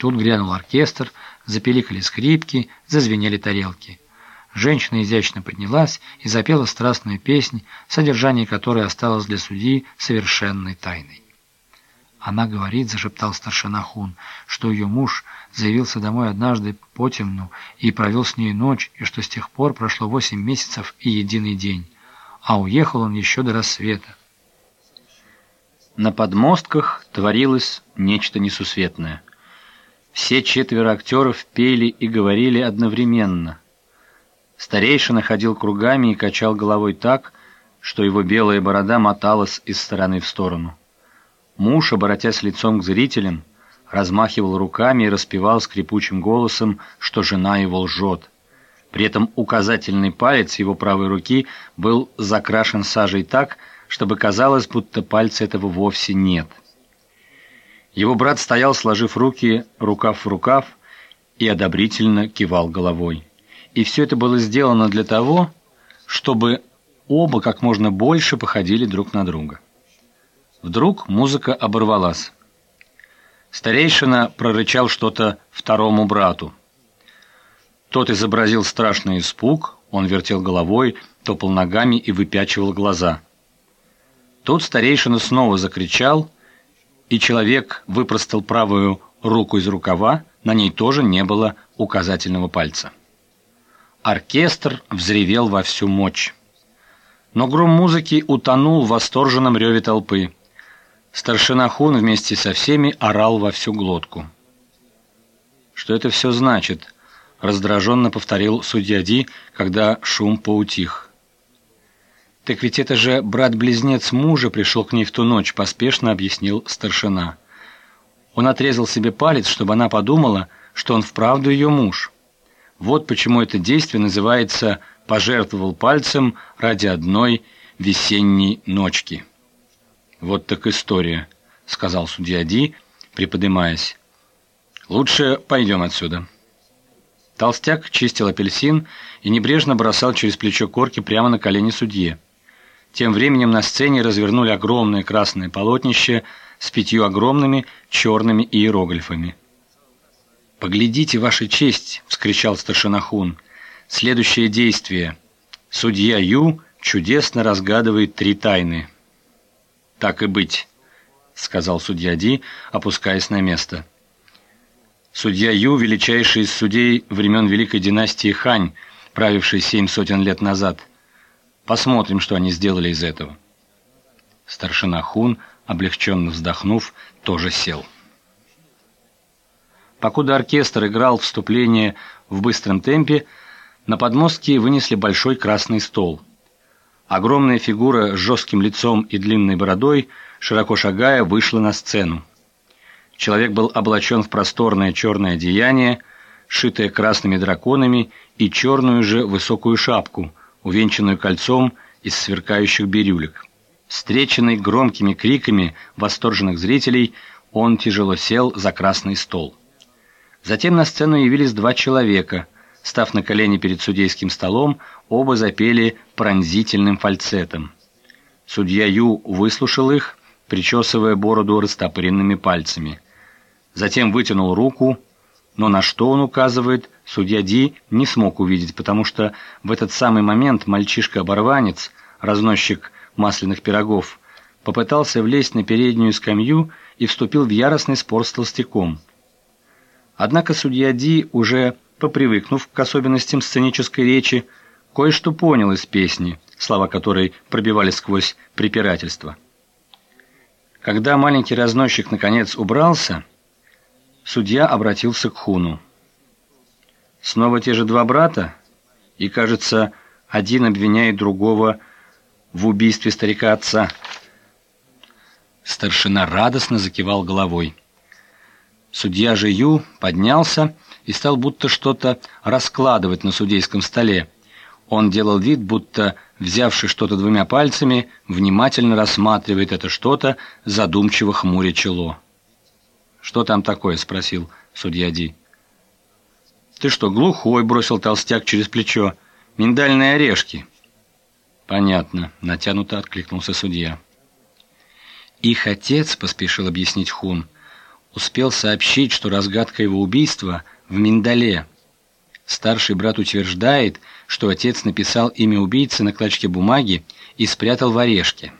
Тут грянул оркестр, запеликали скрипки, зазвенели тарелки. Женщина изящно поднялась и запела страстную песнь, содержание которой осталось для судьи совершенной тайной. «Она говорит», — зашептал старшина Хун, «что ее муж заявился домой однажды по темну и провел с ней ночь, и что с тех пор прошло восемь месяцев и единый день, а уехал он еще до рассвета». На подмостках творилось нечто несусветное. Все четверо актеров пели и говорили одновременно. Старейшина ходил кругами и качал головой так, что его белая борода моталась из стороны в сторону. Муж, обратясь лицом к зрителям, размахивал руками и распевал скрипучим голосом, что жена его лжет. При этом указательный палец его правой руки был закрашен сажей так, чтобы казалось, будто пальца этого вовсе нет. Его брат стоял, сложив руки рукав в рукав, и одобрительно кивал головой. И все это было сделано для того, чтобы оба как можно больше походили друг на друга. Вдруг музыка оборвалась. Старейшина прорычал что-то второму брату. Тот изобразил страшный испуг, он вертел головой, топал ногами и выпячивал глаза. Тут старейшина снова закричал, и человек выпростал правую руку из рукава, на ней тоже не было указательного пальца. Оркестр взревел во всю мощь. Но гром музыки утонул в восторженном реве толпы. Старшина Хун вместе со всеми орал во всю глотку. «Что это все значит?» — раздраженно повторил судья Ди, когда шум поутих. «Так ведь это же брат-близнец мужа пришел к ней в ту ночь», — поспешно объяснил старшина. Он отрезал себе палец, чтобы она подумала, что он вправду ее муж. Вот почему это действие называется «пожертвовал пальцем ради одной весенней ночки». «Вот так история», — сказал судья Ди, приподымаясь. «Лучше пойдем отсюда». Толстяк чистил апельсин и небрежно бросал через плечо корки прямо на колени судье. Тем временем на сцене развернули огромное красное полотнище с пятью огромными черными иероглифами. «Поглядите, Ваша честь!» — вскричал старшина Хун. «Следующее действие. Судья Ю чудесно разгадывает три тайны». «Так и быть», — сказал судья Ди, опускаясь на место. Судья Ю — величайший из судей времен Великой династии Хань, правивший семь сотен лет назад. Посмотрим, что они сделали из этого. Старшина Хун, облегченно вздохнув, тоже сел. Покуда оркестр играл вступление в быстром темпе, на подмостке вынесли большой красный стол. Огромная фигура с жестким лицом и длинной бородой, широко шагая, вышла на сцену. Человек был облачен в просторное черное одеяние, шитое красными драконами, и черную же высокую шапку, увенчанную кольцом из сверкающих бирюлек. Встреченный громкими криками восторженных зрителей, он тяжело сел за красный стол. Затем на сцену явились два человека. Став на колени перед судейским столом, оба запели пронзительным фальцетом. Судья Ю выслушал их, причесывая бороду растопыренными пальцами. Затем вытянул руку, но на что он указывает, судья Ди не смог увидеть, потому что в этот самый момент мальчишка-оборванец, разносчик масляных пирогов, попытался влезть на переднюю скамью и вступил в яростный спор с толстяком – Однако судья Ди, уже попривыкнув к особенностям сценической речи, кое-что понял из песни, слова которой пробивались сквозь препирательство. Когда маленький разносчик наконец убрался, судья обратился к Хуну. Снова те же два брата, и, кажется, один обвиняет другого в убийстве старика отца. Старшина радостно закивал головой. Судья же Ю поднялся и стал будто что-то раскладывать на судейском столе. Он делал вид, будто, взявший что-то двумя пальцами, внимательно рассматривает это что-то, задумчиво хмуря чело. «Что там такое?» — спросил судья Ди. «Ты что, глухой?» — бросил толстяк через плечо. «Миндальные орешки». «Понятно», — натянуто откликнулся судья. «Их отец», — поспешил объяснить Хун, — успел сообщить, что разгадка его убийства в миндале. Старший брат утверждает, что отец написал имя убийцы на клочке бумаги и спрятал в орешке.